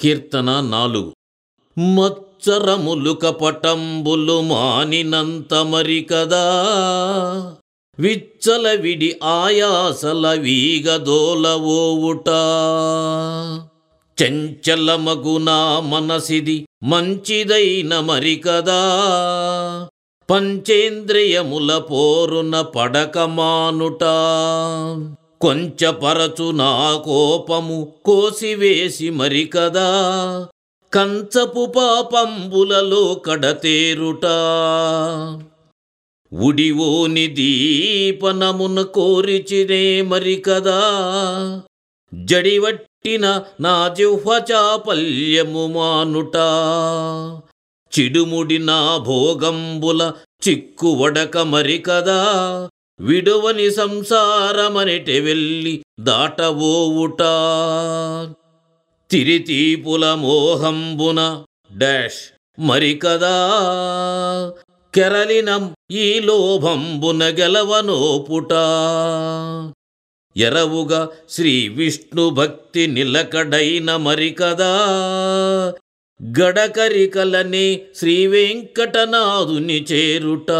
కీర్తన నాలుగు. మచ్చరములు కపటంబులు మానినంత మరి కదా. విచ్చలవిడి ఆయాసల వీగదోలవోవుట చంచలమగునా మనసిది మంచిదైన మరి కదా. పంచేంద్రియముల పోరున పడక మానుట. కొంచెపరచు నా కోపము కోసివేసి మరి కదా కంచపు పాపంబులలో కడతేరుట. ఉడివోని దీపనమున కోరిచినే మరి కదా జడివట్టిన నా జిహ్వ చాపల్యము మానుట. చిడుముడి నా భోగంబుల చిక్కువడక మరి కదా విడువని సంసారమనిటి వెళ్ళి దాటవోవుట తిరితీపుల మోహంబున డాష్ మరి కదా. కెరలినం ఈ లోభంబున గెలవనోపుట ఎరవుగా శ్రీ విష్ణు భక్తి నిలకడైన మరి కదా. గడకరికలనే శ్రీ వెంకటనాథుని చేరుట.